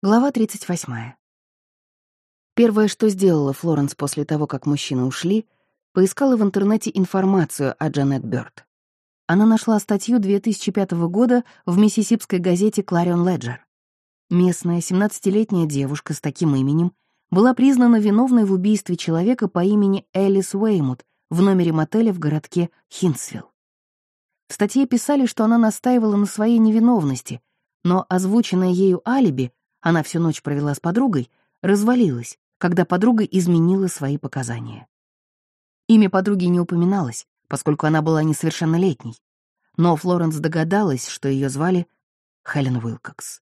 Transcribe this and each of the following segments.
Глава 38. Первое, что сделала Флоренс после того, как мужчины ушли, поискала в интернете информацию о Джанет Бёрд. Она нашла статью 2005 года в миссисипской газете «Кларион Леджер». Местная 17-летняя девушка с таким именем была признана виновной в убийстве человека по имени Элис Уэймут в номере мотеля в городке Хинсвилл. В статье писали, что она настаивала на своей невиновности, но озвученное ею алиби — она всю ночь провела с подругой, развалилась, когда подруга изменила свои показания. Имя подруги не упоминалось, поскольку она была несовершеннолетней, но Флоренс догадалась, что ее звали Хелен Уилкокс.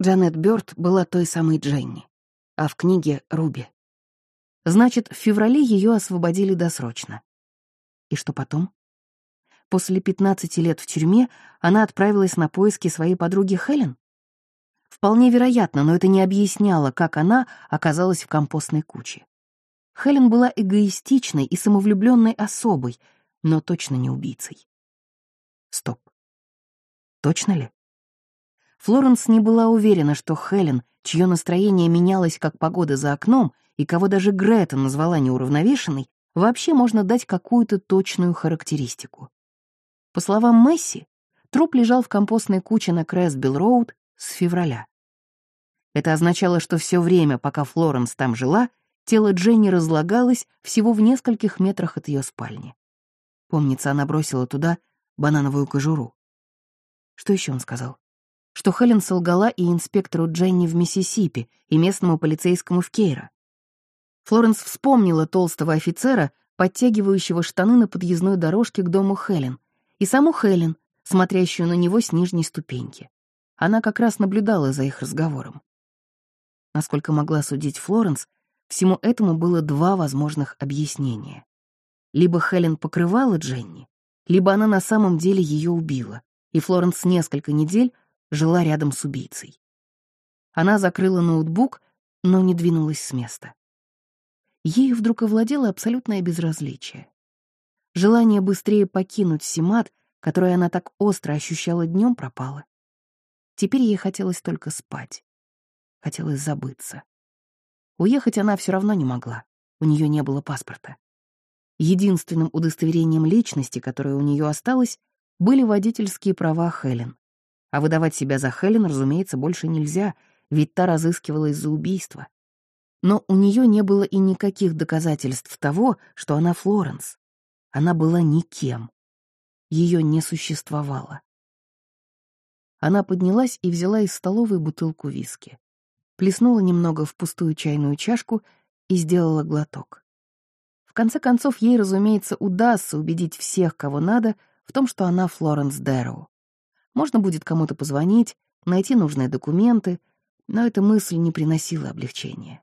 Джанет Бёрд была той самой Дженни, а в книге — Руби. Значит, в феврале ее освободили досрочно. И что потом? После 15 лет в тюрьме она отправилась на поиски своей подруги Хелен? Вполне вероятно, но это не объясняло, как она оказалась в компостной куче. Хелен была эгоистичной и самовлюбленной особой, но точно не убийцей. Стоп. Точно ли? Флоренс не была уверена, что Хелен, чье настроение менялось как погода за окном, и кого даже Грета назвала неуравновешенной, вообще можно дать какую-то точную характеристику. По словам Месси, труп лежал в компостной куче на Крэсбилл-Роуд с февраля. Это означало, что все время, пока Флоренс там жила, тело Дженни разлагалось всего в нескольких метрах от ее спальни. Помнится, она бросила туда банановую кожуру. Что еще он сказал? Что Хелен солгала и инспектору Дженни в Миссисипи, и местному полицейскому в Кейра. Флоренс вспомнила толстого офицера, подтягивающего штаны на подъездной дорожке к дому Хелен, и саму Хелен, смотрящую на него с нижней ступеньки. Она как раз наблюдала за их разговором. Насколько могла судить Флоренс, всему этому было два возможных объяснения. Либо Хелен покрывала Дженни, либо она на самом деле ее убила, и Флоренс несколько недель жила рядом с убийцей. Она закрыла ноутбук, но не двинулась с места. Ею вдруг овладело абсолютное безразличие. Желание быстрее покинуть Симат, которое она так остро ощущала днем, пропало. Теперь ей хотелось только спать. Хотелось забыться. Уехать она все равно не могла. У нее не было паспорта. Единственным удостоверением личности, которое у нее осталось, были водительские права Хелен. А выдавать себя за Хелен, разумеется, больше нельзя, ведь та разыскивалась за убийство. Но у нее не было и никаких доказательств того, что она Флоренс. Она была никем. Ее не существовало. Она поднялась и взяла из столовой бутылку виски плеснула немного в пустую чайную чашку и сделала глоток. В конце концов, ей, разумеется, удастся убедить всех, кого надо, в том, что она Флоренс Дэроу. Можно будет кому-то позвонить, найти нужные документы, но эта мысль не приносила облегчения.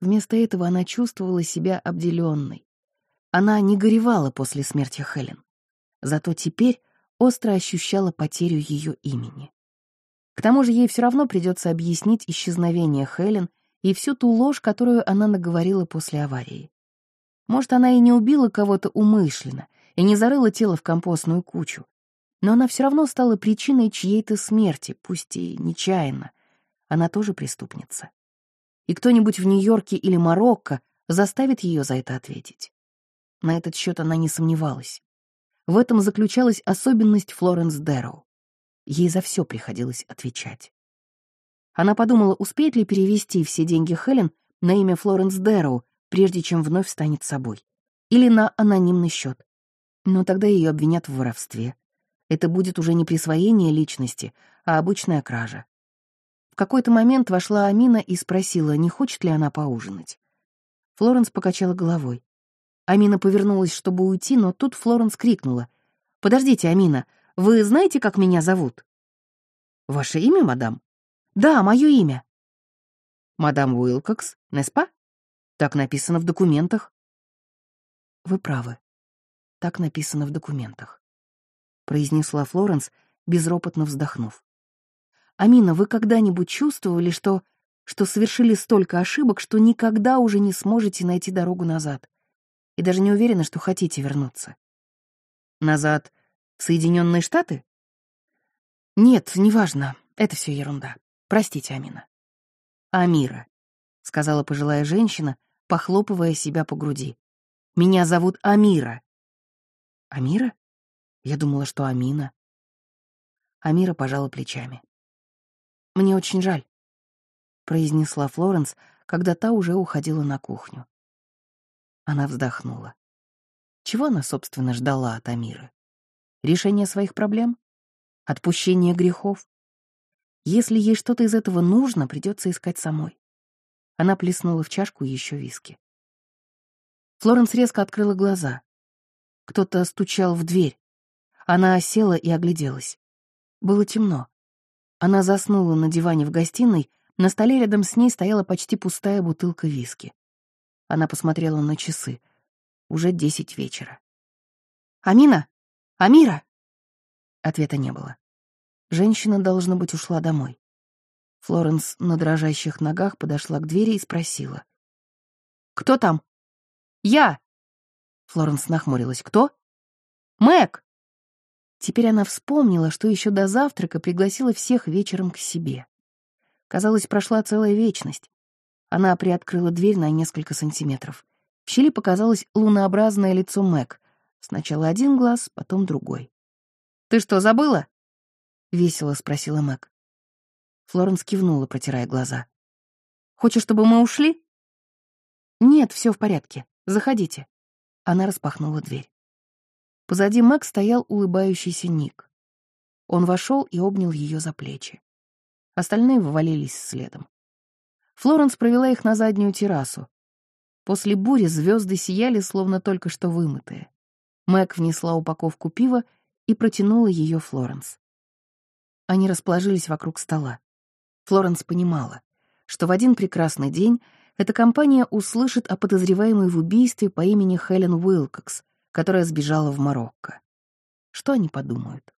Вместо этого она чувствовала себя обделенной. Она не горевала после смерти Хелен. Зато теперь остро ощущала потерю ее имени. К тому же ей все равно придется объяснить исчезновение Хелен и всю ту ложь, которую она наговорила после аварии. Может, она и не убила кого-то умышленно и не зарыла тело в компостную кучу, но она все равно стала причиной чьей-то смерти, пусть и нечаянно. Она тоже преступница. И кто-нибудь в Нью-Йорке или Марокко заставит ее за это ответить. На этот счет она не сомневалась. В этом заключалась особенность Флоренс Дэрроу. Ей за все приходилось отвечать. Она подумала, успеет ли перевести все деньги Хелен на имя Флоренс Дэрроу, прежде чем вновь станет собой, или на анонимный счет. Но тогда ее обвинят в воровстве. Это будет уже не присвоение личности, а обычная кража. В какой-то момент вошла Амина и спросила, не хочет ли она поужинать. Флоренс покачала головой. Амина повернулась, чтобы уйти, но тут Флоренс крикнула. «Подождите, Амина, вы знаете, как меня зовут?» «Ваше имя, мадам?» «Да, мое имя». «Мадам Уилкокс, Неспа?» Так написано в документах. «Вы правы. Так написано в документах», — произнесла Флоренс, безропотно вздохнув. «Амина, вы когда-нибудь чувствовали, что... что совершили столько ошибок, что никогда уже не сможете найти дорогу назад? И даже не уверены, что хотите вернуться?» «Назад в Соединенные Штаты? Нет, неважно. Это все ерунда. Простите, Амина. Амира», — сказала пожилая женщина, похлопывая себя по груди. «Меня зовут Амира». «Амира? Я думала, что Амина». Амира пожала плечами. «Мне очень жаль», — произнесла Флоренс, когда та уже уходила на кухню. Она вздохнула. Чего она, собственно, ждала от Амиры? Решение своих проблем? Отпущение грехов? Если ей что-то из этого нужно, придется искать самой. Она плеснула в чашку еще виски. Флоренс резко открыла глаза. Кто-то стучал в дверь. Она села и огляделась. Было темно. Она заснула на диване в гостиной, на столе рядом с ней стояла почти пустая бутылка виски. Она посмотрела на часы. Уже десять вечера. «Амина! Амира!» Ответа не было. Женщина, должно быть, ушла домой. Флоренс на дрожащих ногах подошла к двери и спросила. «Кто там?» «Я!» Флоренс нахмурилась. «Кто?» «Мэг!» Теперь она вспомнила, что еще до завтрака пригласила всех вечером к себе. Казалось, прошла целая вечность. Она приоткрыла дверь на несколько сантиметров. В щели показалось лунообразное лицо Мэг. Сначала один глаз, потом другой. «Ты что, забыла?» — весело спросила Мэг. Флоренс кивнула, протирая глаза. «Хочешь, чтобы мы ушли?» «Нет, все в порядке. Заходите». Она распахнула дверь. Позади Мэг стоял улыбающийся Ник. Он вошел и обнял ее за плечи. Остальные ввалились следом. Флоренс провела их на заднюю террасу. После бури звезды сияли, словно только что вымытые. Мэг внесла упаковку пива и протянула ее Флоренс. Они расположились вокруг стола. Флоренс понимала, что в один прекрасный день эта компания услышит о подозреваемой в убийстве по имени Хелен Уилкокс, которая сбежала в Марокко. Что они подумают?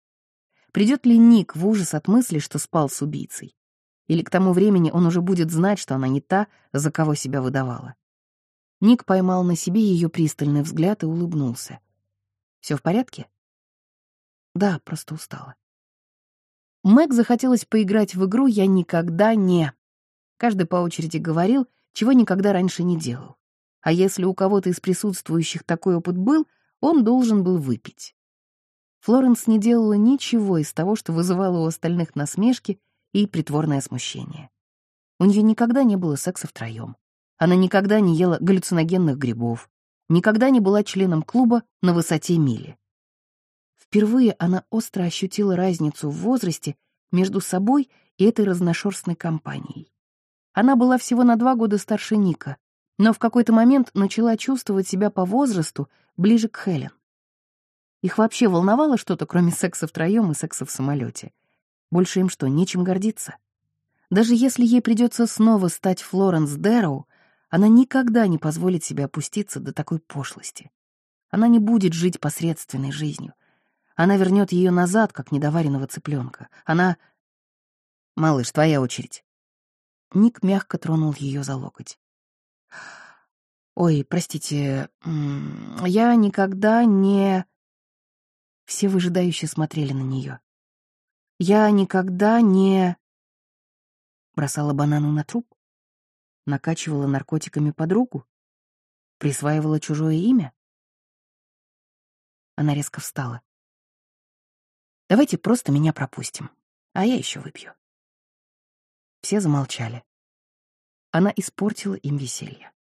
Придет ли Ник в ужас от мысли, что спал с убийцей? Или к тому времени он уже будет знать, что она не та, за кого себя выдавала? Ник поймал на себе ее пристальный взгляд и улыбнулся. Все в порядке?» «Да, просто устала». Мэг захотелось поиграть в игру «Я никогда не...» Каждый по очереди говорил, чего никогда раньше не делал. А если у кого-то из присутствующих такой опыт был, он должен был выпить. Флоренс не делала ничего из того, что вызывало у остальных насмешки и притворное смущение. У нее никогда не было секса втроем. Она никогда не ела галлюциногенных грибов, никогда не была членом клуба на высоте мили. Впервые она остро ощутила разницу в возрасте между собой и этой разношерстной компанией. Она была всего на два года старше Ника, но в какой-то момент начала чувствовать себя по возрасту ближе к Хелен. Их вообще волновало что-то, кроме секса втроем и секса в самолете. Больше им что, нечем гордиться? Даже если ей придется снова стать Флоренс Дэроу, она никогда не позволит себе опуститься до такой пошлости. Она не будет жить посредственной жизнью. Она вернет ее назад, как недоваренного цыпленка. Она... «Малыш, твоя очередь». Ник мягко тронул ее за локоть. «Ой, простите, я никогда не...» Все выжидающе смотрели на нее. «Я никогда не...» Бросала бананы на труп? Накачивала наркотиками подругу? Присваивала чужое имя? Она резко встала. «Давайте просто меня пропустим, а я еще выпью». Все замолчали. Она испортила им веселье.